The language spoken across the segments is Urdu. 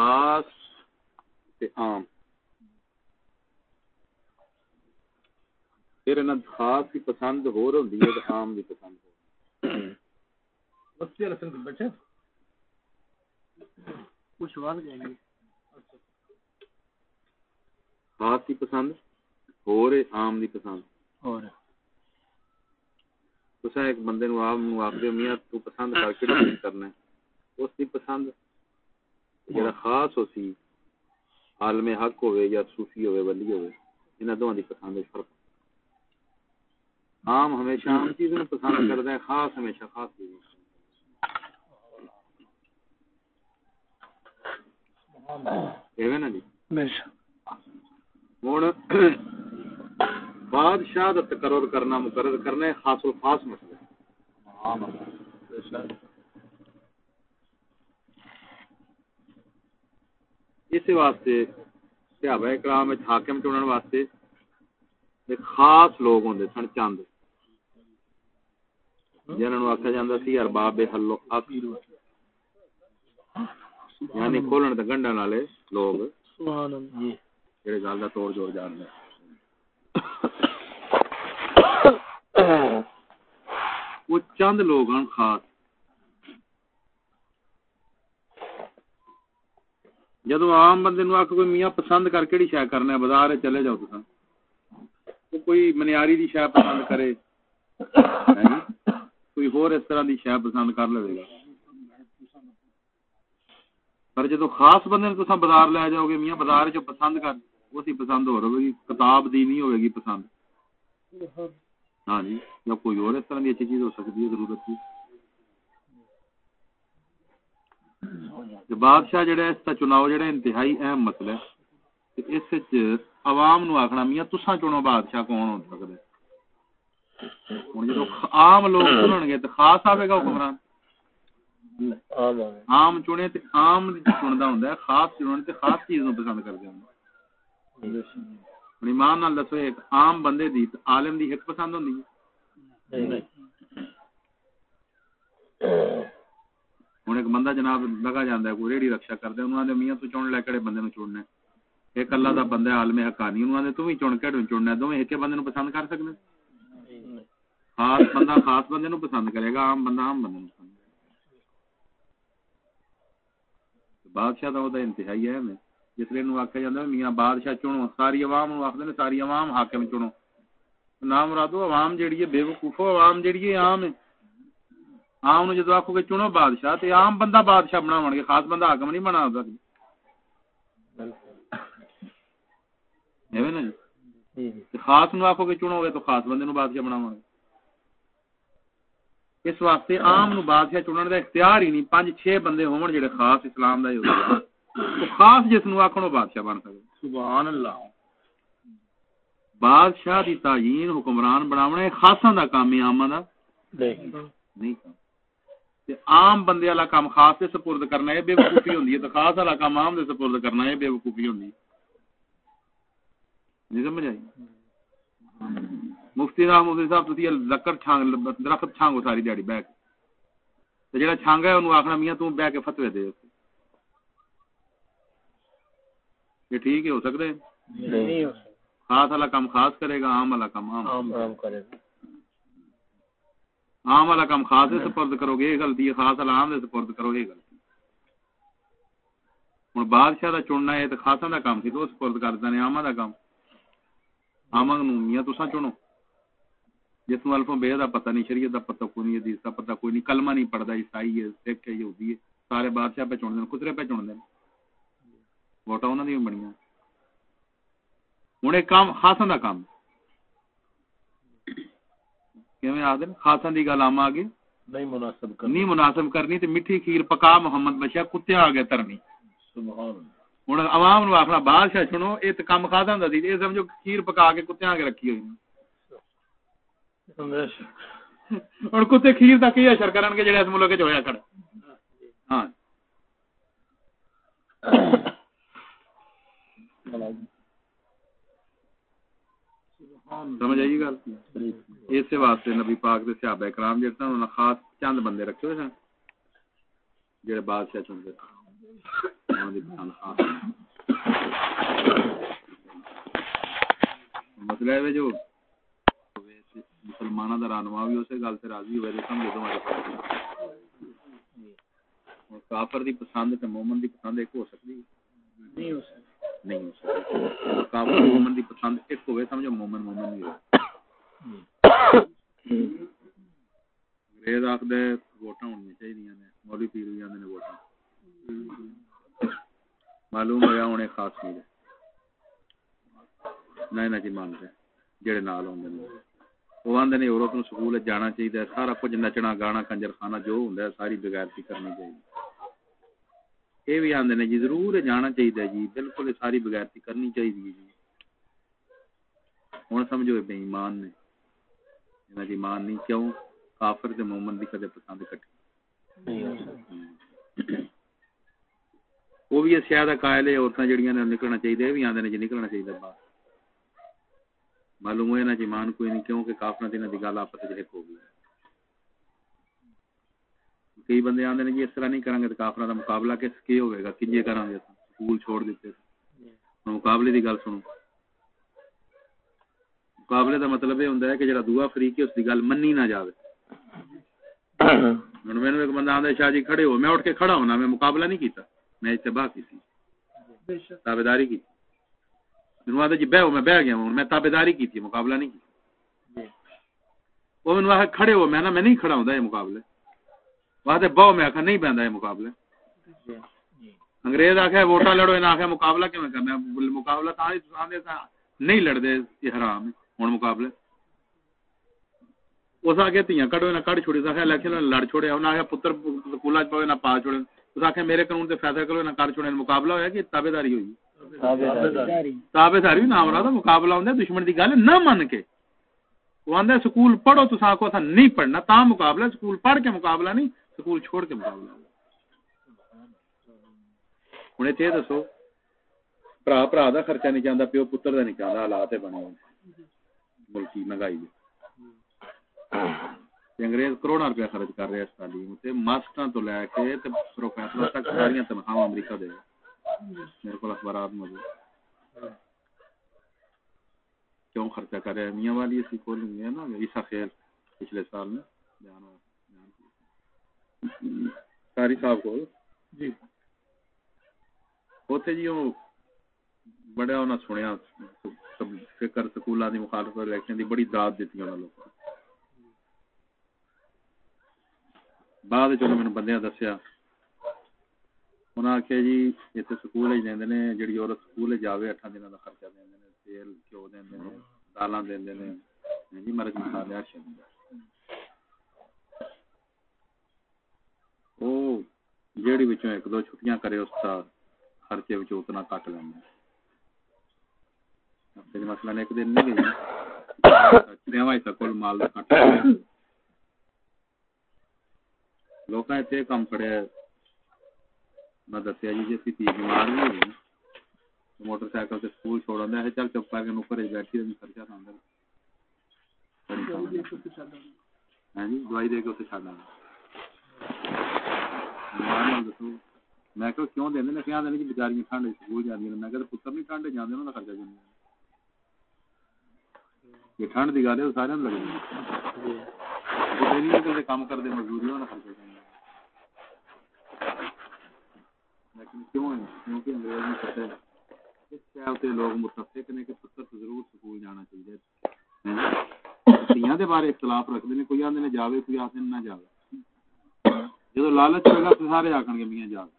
خاص تے عام۔ پھر انہاں خاص کی پسند ہور ہوندی ہے تے عام دی پسند ہو بچے رسن بیٹھے۔ کچھ سوال جائیں گے خاص کی پسند ہور ہے عام دی پسند۔ ہور تسا ایک بندے نو عام نو آکھدے میاں تو پسند کر کے کرنا ہے۔ اس دی پسند جڑا خاص ہو سی عالم حق ہوئے یا صوفی ہوئے ولی ہوئے انہاں دوواں دی پسند وچ فرق عام ہمیشہ عام چیز نو پسند کردا ہے خاص ہمیشہ خاص چیز ایویں نا جی ہن بادشاہ دا تقرر کرنا مقرر کرنا ہے خاص الخاص مسئلہ اس واسطے صحابہ کرام حاکم چنن واسطے خاص لوگ ہوندے سن چند جنہاں آکھیا جاندا سی ارباب حلو عقل یعنی کھولن تے گنڈن والے لوگ سبحان اللہ۔ جڑے گل دا توڑ جوڑ جان وہ چند لوگ ہیں خاص۔ جدو عام بندے نو آخ کوئی میاں پسند کر کے شہ کرنا ہے، بازار چلے جاؤ تو کوئی منیاری دی شہ پسند کرے۔ ہاں جی؟ کوئی ہور اس طرح دی شہ پسند کر لے گا۔ پر جدو خاص بندے نے تو بازار لے جاؤ گے، میاں بازار جو پسند کر، وہ سی پسند ہو رہے گی، کتاب دی نہیں ہوئے گی پسند۔ ہاں جی؟ یا کوئی اور اس طرح کی اچھی چیز ہو سکتی ہے، ضرورت کی؟ بادشاہ جڑا اس کا چناؤ جڑا انتہائی اہم مسئلہ ہے اس عوام نو آخنا میاں تسا چنو بادشاہ کون ہو سکتا ہے عام لوگ چنن گے تو خاص آئے گا حکمران عام چنے تے عام چنتا ہوں خاص چننے تے خاص چیز نو پسند کرتے ہوں ایمان نال دسو ایک عام بندے دی عالم دی ایک پسند ہوندی ہے ہوں ایک بندہ جناب لگا جانا ہے کوئی ریڑی رکشا کرتا انہوں نے میاں تو چن لے کہڑے بندے نو چننا ایک اللہ دا بندہ عالم حقانی انہوں نے تو بھی چن کہڑے چننا دونوں ایک بندے نو پسند کر سکتے خاص بندہ خاص بندے نو پسند کرے گا عام بندہ عام بندے نو پسند بادشاہ دا انتہائی ہے میں جس لیے آخیا جاتا میاں بادشاہ چنو ساری عوام نو آخر ساری عوام حاکم چنو نام مرادو عوام جیڑی ہے بے وقوف عوام جیڑی ہے عام ہے عام نو جدو آخو گے چنو بادشاہ تے عام بندہ بادشاہ بنا گے خاص بندہ حاکم نہیں بنا سکتا جی؟ خاص نو آخو گے چنو گے تو خاص بندے نو بادشاہ بنا گے۔ اس واسطے عام نو بادشاہ چنن دا اختیار ہی نہیں پانچ چھ بندے ہون جڑے خاص اسلام دا ہی ہوندے تو خاص جس نو آکھنو بادشاہ بن سکے سبحان اللہ۔ بادشاہ دی تعین حکمران بناونا خاصاں دا کام ہے عاماں دا نہیں۔ تے عام بندے والا کام خاص تے سپرد کرنا ہے بے وقوفی ہوندی ہے۔ تے خاص والا کام عام دے سپرد کرنا ہے بے وقوفی ہوندی ہے۔ نہیں سمجھ آئی؟ مفتی صاحب مفتی صاحب تسی لکڑ چھانگ درخت چھانگو ساری دیہڑی بیٹھ تے جڑا چھانگا ہے اونوں آکھنا میاں تو بیٹھ کے فتوی دے۔ یہ ٹھیک ہے ہو سکتا ہے خاص والا کام خاص کرے گا عام والا کام عام کرے گا۔ عام والا کام خاص سپرد کرو گے، یہ غلطی ہے، خاص والا عام سپرد کرو گے غلطی ہوں بادشاہ کا چننا ہے تو خاصا کا کام سی، تو سپرد کر دینا آما کا کام۔ آما میاں تسا چنو۔ جس میں الفوں بے کا پتہ نہیں، شریعت کا پتہ کوئی نہیں، حدیث کا پتہ کوئی نہیں، کلمہ نہیں پڑھتا عیسائی ہے، سکھ ہے، یہودی ہے، سارے بادشاہ پہ چن دین کترے پہ چن دین ووٹا انہوں نے بنیا ہوں ایک کام خاصا کا کام۔ آدھے خاصا کی گل آم آگے۔ نہیں مناسب کرنی۔ نہیں مناسب کرنی تے میٹھی کھیر پکا محمد بچیا کتے آ گیا ترنی۔ ہوں عوام نو آخنا بادشاہ سنو یہ تو کام خاصا ہوں یہ سمجھو کھیر پکا کے کتے آگے رکھی ہوئی ہوں کتے کھیر تک ہی اشر کرن گے جڑے اس ملک چ ہوا کھڑے ہاں۔ سمجھ آئی گل؟ اس واسطے نبی پاک دے صحابہ کرام جڑے انہاں خاص چند بندے رکھے ہوئے سن جڑے بادشاہ دی خاص۔ مسئلہ ہے جو مسلمانوں کا رانوا بھی اسی گل سے راضی ہوئے سمجھو تمہارے کافر دی پسند تے مومن دی پسند ایک ہو سکتی نہیں ہو سکتی۔ نہیں ہو سکتی۔ کافر مومن دی پسند ایک ہوئے سمجھو مومن مومن نہیں ہوئے انگریز آخد ووٹاں ہونی چاہیے نے مولوی پیر بھی آدھے ووٹاں معلوم ہوا ہوں خاص چیز ہے مانتے جڑے نال آدھے وہ آدھے نے عورت نو سکول جانا چاہیے سارا کچھ نچنا گانا کنجر خانہ جو ہوں ساری بغیرتی کرنی چاہیے یہ بھی آدھے نے جی ضرور جانا چاہیے جی بالکل ساری بغیرتی کرنی چاہیے جی ہوں سمجھو بے ایمان نے جی ایمان نہیں کیوں کافر تے مومن دی کدے پسند کٹی وہ بھی اس دا قائل ہے عورتاں جڑیاں نے نکلنا چاہیے بھی آندے نے جی نکلنا چاہیے باہر معلوم ہوئے نا جی مان کوئی یعنی نہیں کیوں کہ کافر دن دی گل آپس وچ ہو گئی کئی بندے آندے نے جی اس طرح نہیں کریں گے تو کافراں دا مقابلہ کس کی ہوے گا کنجے کران گے سکول چھوڑ دیتے۔ ہاں، مقابلے دی گل سنو۔ مقابلے دا مطلب یہ ہوندا ہے کہ جڑا دوسرا فریق ہے اس دی گل مننی نہ جاوے۔ میرے ایک بندہ آدھا شاہ جی کھڑے ہو۔ میں اٹھ کے کھڑا ہونا، میں مقابلہ نہیں کیتا، میں اتباع کی تھی تابے کی میرے بہ میں بہ گیا ہوں میں تابے داری کی تھی مقابلہ نہیں کی وہ میرے آخر کھڑے ہو میں نا میں نہیں کھڑا ہوں یہ مقابلے۔ وہ آدھے بہو میں آخر نہیں بہندا یہ مقابلے۔ انگریز آخیا ووٹا لڑو انہیں آخیا مقابلہ کیوں؟ کرنا مقابلہ نہیں لڑتے یہ حرام ہوں مقابلے۔ اس آگے تیاں کڈو نہ کڈ چھوڑی سکھا الیکشن لڑ چھوڑیا انہاں آخیا پتر چ پاوے نہ پا چھوڑے۔ اس آخیا میرے قانون تے فیصلہ کرو نہ کر چھوڑے مقابلہ ہویا کہ تابے داری ہوئی؟ تابے داری نام رہا مقابلہ ہوندا دشمن دی گل نہ من کے۔ وہ آندا سکول پڑھو تو ساکو اسا نہیں پڑھنا تا مقابلہ سکول پڑھ کے مقابلہ نہیں سکول چھوڑ کے مقابلہ۔ ہن ایتھے دسو بھرا بھرا دا خرچہ نہیں چاہندا پیو پتر دا نہیں چاہندا حالات بنے ملکی مہنگائی انگریز کروڑا روپیہ خرچ کر رہے اس تعلیم تے ماسٹر تو لے کے تے تک ساری تنخواہ امریکہ دے۔ میرے کو اخبارات موجود کیوں خرچہ کر رہے ہیں میاں والی اسی کھول گے نا عیسا خیل پچھلے سال میں بیان ساری صاحب کو۔ جی۔ ہوتے جی وہ بڑا انہاں سنیا فکر سکولاں دی مخالفت الیکشن دی بڑی داد دیتی انہاں لوگوں بعد چلو میرے بندے دسیا انہیں آخیا جی اتنے سکول ہی دے جی عورت سکول جائے اٹھا دن کا خرچہ دے تیل گھیو دے دالا دے جی مرچ مسالے ہر شہر وہ جیڑی بچوں ایک دو چھٹیاں کرے اس کا خرچے اتنا کٹ لینا مسئلہ نے ایک دن نہیں گئی کل مال کٹ لوکاں اتنے کام کھڑے میں دسیا جی جی تھی بیمار بھی ہوئی موٹر سائیکل سے سکول چھوڑ دیا چل چپ کر کے نوکر بیٹھی رہی خرچہ تو اندر ہاں جی دوائی دے کے اتنے چڈ دسو میں کہ کیوں دیں کیا دیں جی بچاری ٹھنڈ سکول جانے میں کہ پتر نہیں ٹھنڈ جانے انہوں کا خرچہ جانا یہ ٹھنڈ کی گل ہے سارے لگے کام کرتے مزدوری ہونا خرچہ جانا لیکن کیوں ہے کیونکہ انگریز نے پتہ ہے اس شہر تے لوگ متفق نے کہ پتر تو ضرور سکول جانا چاہیے تیاں دے بارے اختلاف رکھتے ہیں کوئی آدھے جاوے کوئی آدھے نہ جاوے جب لالچ ہوگا تو سارے آخر گے میاں جاوے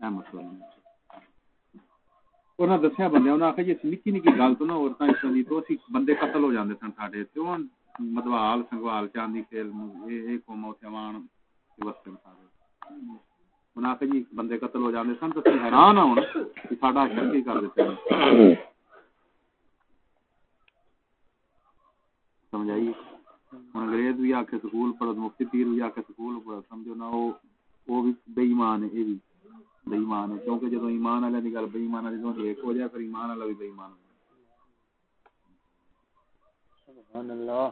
مسئلہ دسیا بندے انہیں جی نکی نکی گل تو نہ عورتیں اس طرح تو بندے قتل ہو جاندے سن ساڈے مدوال سنگوال چاندی تیل اے قوم اوتے وان وستے سارے منافع جی بندے قتل ہو جاتے سن تو حیران ہوں کہ ساڈا حشر کی کر دیتے ہیں۔ سمجھائیے۔ ہوں۔ انگریز بھی آ کے سکول پڑھو مفتی پیر بھی آ کے سکول پڑھو سمجھو نا وہ بھی بے ایمان ہے یہ بھی بے ایمان ہے۔ کیونکہ جب ایمان والے کی گل بے ایمان والی جب ایک ہو جائے پھر ایمان والا بھی بے ایمان ہو سبحان اللہ۔